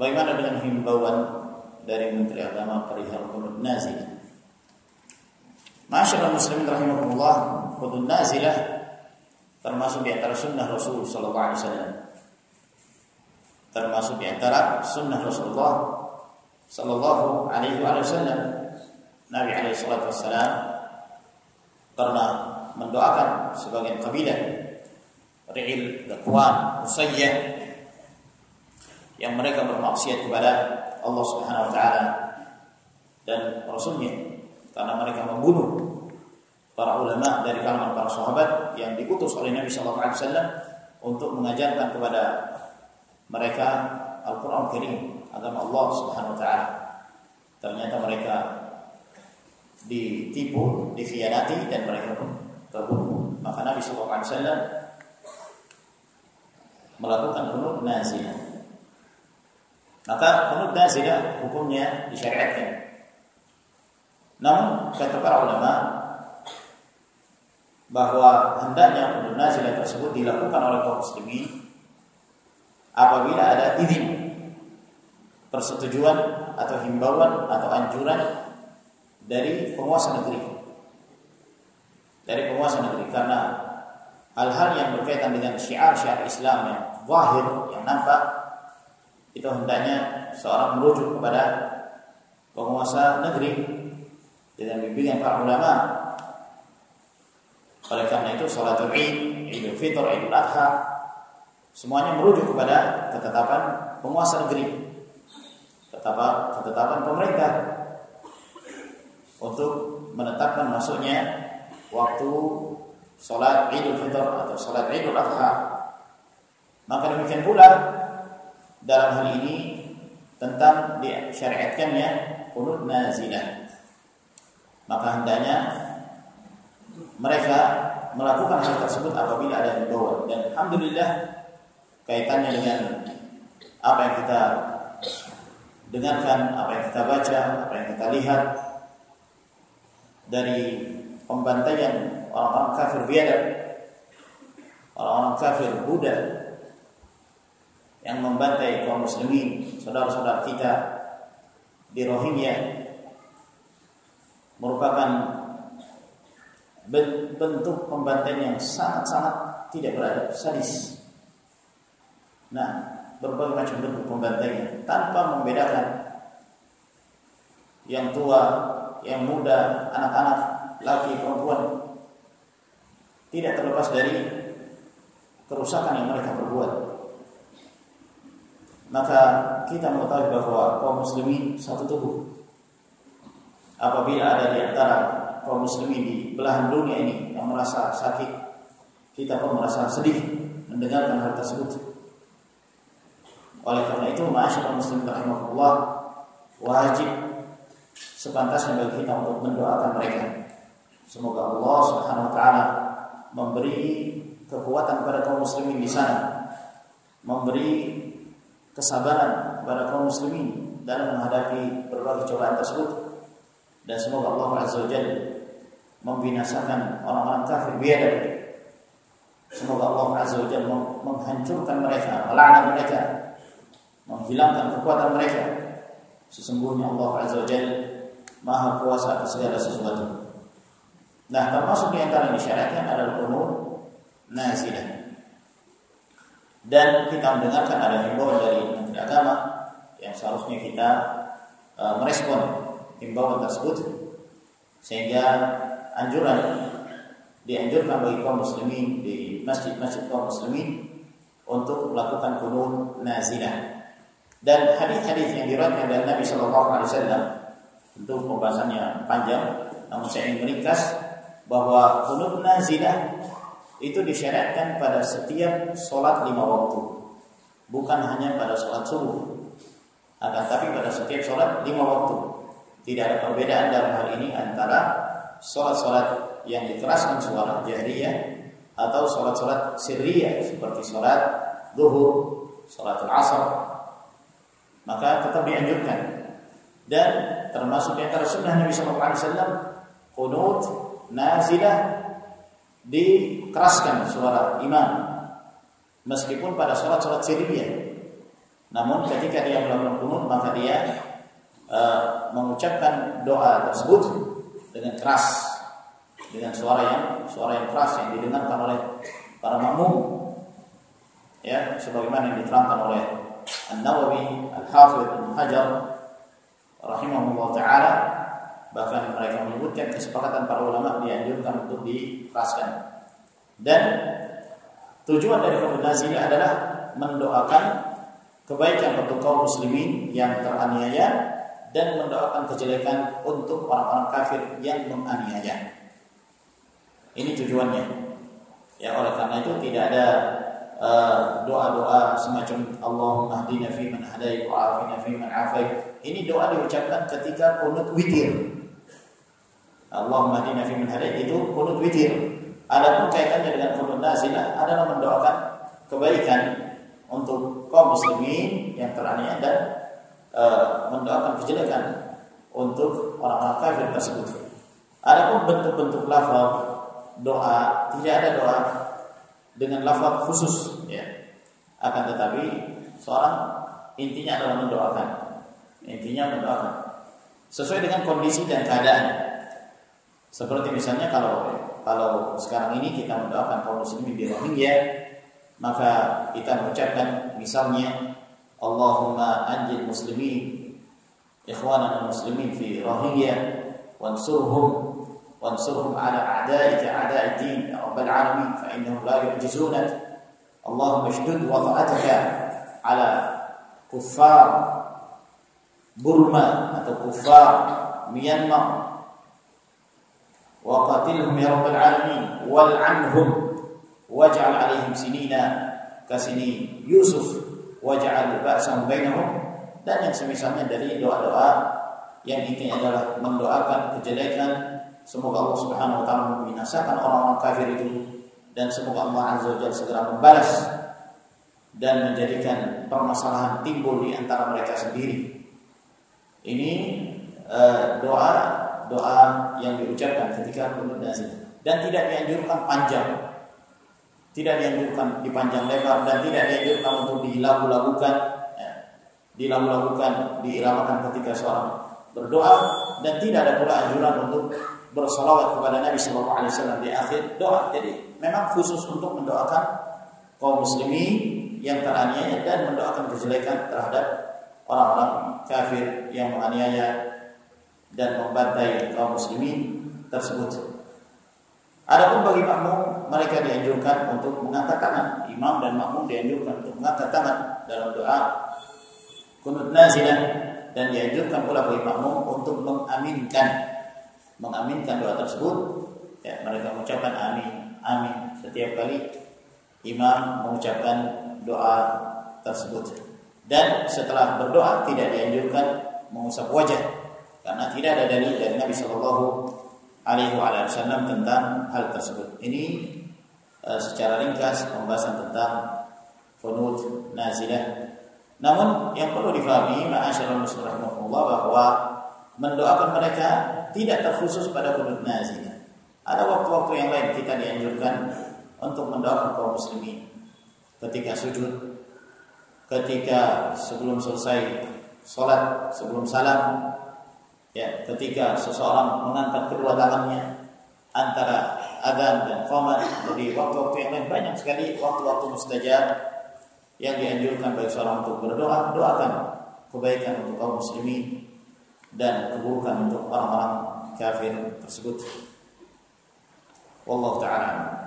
Bagaimana dengan himbauan dari Menteri Agama perihal qunut nazilah? Masyaallah muslimin rahimahullah, qunut nazilah termasuk di antara sunnah Rasul sallallahu alaihi wasallam. Termasuk di antara sunnah Rasulullah sallallahu alaihi wasallam. Nabi alaihi salatu wasallam pernah mendoakan sebagian kabilah Ri'il, Zakwan, Usayyah yang mereka bermaksiat kepada Allah Subhanahu wa taala dan rasulnya karena mereka membunuh para ulama dari kalangan para sahabat yang diutus oleh Nabi sallallahu alaihi wasallam untuk mengajarkan kepada mereka Al-Qur'an Karim agama Allah Subhanahu wa taala. Ternyata mereka ditipu, dikhianati dan mereka pun terbunuh. Maka Nabi sallallahu alaihi wasallam melakukan kunut nazilah maka kunut nazilah hukumnya disyariatkan. Namun kata para ulama bahwa hendaknya kunut nazilah tersebut dilakukan oleh kaum muslimin apabila ada izin persetujuan atau himbauan atau anjuran dari penguasa negeri dari penguasa negeri karena hal-hal yang berkaitan dengan syiar-syiar Islam yang wahir yang nampak itu hendaknya seorang merujuk kepada penguasa negeri dengan bimbingan para ulama. Oleh karena itu salatul Id, Idul Fitr, Idul Adha semuanya merujuk kepada ketetapan penguasa negeri. Ketetapan ketetapan pemerintah untuk menetapkan masuknya waktu salat Idul Fitr atau salat Idul Adha. Maka demikian pula dalam hal ini tentang disyariatkannya kunut nazilah. Maka hendaknya mereka melakukan hal tersebut apabila ada himbauan dan alhamdulillah kaitannya dengan apa yang kita dengarkan, apa yang kita baca, apa yang kita lihat dari pembantaian orang-orang kafir biadab, orang-orang kafir Buddha yang membantai kaum muslimin, saudara-saudara kita di Rohingya merupakan bentuk pembantaian yang sangat-sangat tidak beradab, sadis. Nah, berbagai macam bentuk pembantaian tanpa membedakan yang tua, yang muda, anak-anak, laki, perempuan. Tidak terlepas dari kerusakan yang mereka perbuat maka kita mengetahui bahwa kaum muslimin satu tubuh. Apabila ada di antara kaum muslimin di belahan dunia ini yang merasa sakit, kita pun merasa sedih mendengarkan hal tersebut. Oleh karena itu, masyarakat muslim rahimahullah wajib sepantasnya bagi kita untuk mendoakan mereka. Semoga Allah Subhanahu wa taala memberi kekuatan kepada kaum muslimin di sana, memberi kesabaran kepada kaum muslimin dalam menghadapi berbagai cobaan tersebut. Dan semoga Allah Azza wa Jalla membinasakan orang-orang kafir biadab semoga Allah Azza wa Jalla menghancurkan mereka melaknat mereka menghilangkan kekuatan mereka. Sesungguhnya Allah Azza wa Jalla maha kuasa atas segala sesuatu. Nah termasuk di antara disyariatkan adalah umur nazilah dan kita mendengarkan ada himbauan dari Menteri Agama yang seharusnya kita uh, merespon himbauan tersebut sehingga anjuran dianjurkan bagi kaum muslimin di masjid-masjid kaum muslimin untuk melakukan kunun nazilah. Dan hadis-hadis yang diriwayatkan dari Nabi Shallallahu Alaihi Wasallam tentu pembahasannya panjang namun saya ingin meringkas bahwa kunun nazilah itu disyariatkan pada setiap sholat lima waktu. Bukan hanya pada sholat subuh. Akan tapi pada setiap sholat lima waktu. Tidak ada perbedaan dalam hal ini antara sholat-sholat yang dikeraskan suara jahriyah atau sholat-sholat sirriyah seperti sholat duhur, sholat asar maka tetap dianjurkan. Dan termasuk di antara sunnah Nabi Sallallahu Alaihi Wasallam kunut nazilah dikeraskan suara imam. Meskipun pada sholat-sholat sirriyah Namun ketika dia melakukan kunut maka dia uh, mengucapkan doa tersebut dengan keras. Dengan suara yang suara yang keras yang didengarkan oleh para makmum. Ya sebagaimana yang diterangkan oleh An-Nawawi Al-Hafidh Ibnu Hajar rahimahullah taala. Bahkan mereka menyebutkan kesepakatan para ulama dianjurkan untuk dikeraskan dan tujuan dari kombinasi ini adalah mendoakan kebaikan untuk kaum muslimin yang teraniaya dan mendoakan kejelekan untuk orang-orang kafir yang menganiaya. Ini tujuannya. Ya oleh karena itu tidak ada uh, doa-doa uh, semacam Allahumma hdina fi man hadait wa afina fi man afait. Ini doa diucapkan ketika kunut witir. Allahumma hdina fi man hadait itu kunut witir. Adapun kaitannya dengan kunut nazilah adalah mendoakan kebaikan untuk kaum muslimin yang teraniaya dan e, mendoakan kejelekan untuk orang-orang kafir tersebut. Adapun bentuk-bentuk lafaz doa tidak ada doa dengan lafaz khusus ya. Akan tetapi seorang intinya adalah mendoakan. Intinya mendoakan sesuai dengan kondisi dan keadaan. Seperti misalnya kalau kalau sekarang ini kita mendoakan kaum muslimin di Rohingya maka kita mengucapkan misalnya Allahumma anjil muslimin ikhwanana muslimin fi Rohingya wansurhum wansurhum ala a'daika a'da'i din ya rabbal alamin fa innahum la yu'jizunak Allahumma ishdud wada'ataka ala kuffar Burma atau kuffar Qatilhum ya rabbal alamin wal'anhum waj'al alaihim sinina kasini Yusuf waj'al ba'sahum bainahum dan yang semisalnya dari doa-doa yang intinya adalah mendoakan kejelekan semoga Allah Subhanahu wa taala membinasakan orang-orang kafir itu dan semoga Allah Azza wa segera membalas dan menjadikan permasalahan timbul di antara mereka sendiri. Ini uh, doa doa yang diucapkan ketika kunut dan tidak dianjurkan panjang. Tidak dianjurkan dipanjang lebar dan tidak dianjurkan untuk dilagu-lagukan. Ya, dilagu-lagukan diiramakan ketika seorang berdoa. Dan tidak ada pula anjuran untuk bersolawat kepada Nabi Shallallahu Alaihi Wasallam di akhir doa. Jadi memang khusus untuk mendoakan kaum muslimin yang teraniaya dan mendoakan kejelekan terhadap orang-orang kafir yang menganiaya dan membantai kaum muslimin tersebut. Adapun bagi makmum mereka dianjurkan untuk mengangkat tangan. Imam dan makmum dianjurkan untuk mengangkat tangan dalam doa kunut nazilah dan dianjurkan pula bagi makmum untuk mengaminkan mengaminkan doa tersebut. Ya, mereka mengucapkan amin, amin setiap kali imam mengucapkan doa tersebut. Dan setelah berdoa tidak dianjurkan mengusap wajah karena tidak ada dalil dari Nabi Shallallahu alaihi wasallam tentang hal tersebut. Ini uh, secara ringkas pembahasan tentang kunut nazilah. Namun yang perlu difahami ma'asyiral muslimin bahwa mendoakan mereka tidak terkhusus pada kunut nazilah. Ada waktu-waktu yang lain kita dianjurkan untuk mendoakan kaum muslimin ketika sujud, ketika sebelum selesai sholat, sebelum salam, ya ketika seseorang mengangkat kedua tangannya antara adzan dan qomat jadi waktu-waktu yang lain banyak sekali waktu-waktu mustajab yang dianjurkan bagi seorang untuk berdoa doakan kebaikan untuk kaum muslimin dan keburukan untuk orang-orang kafir tersebut. Wallahu taala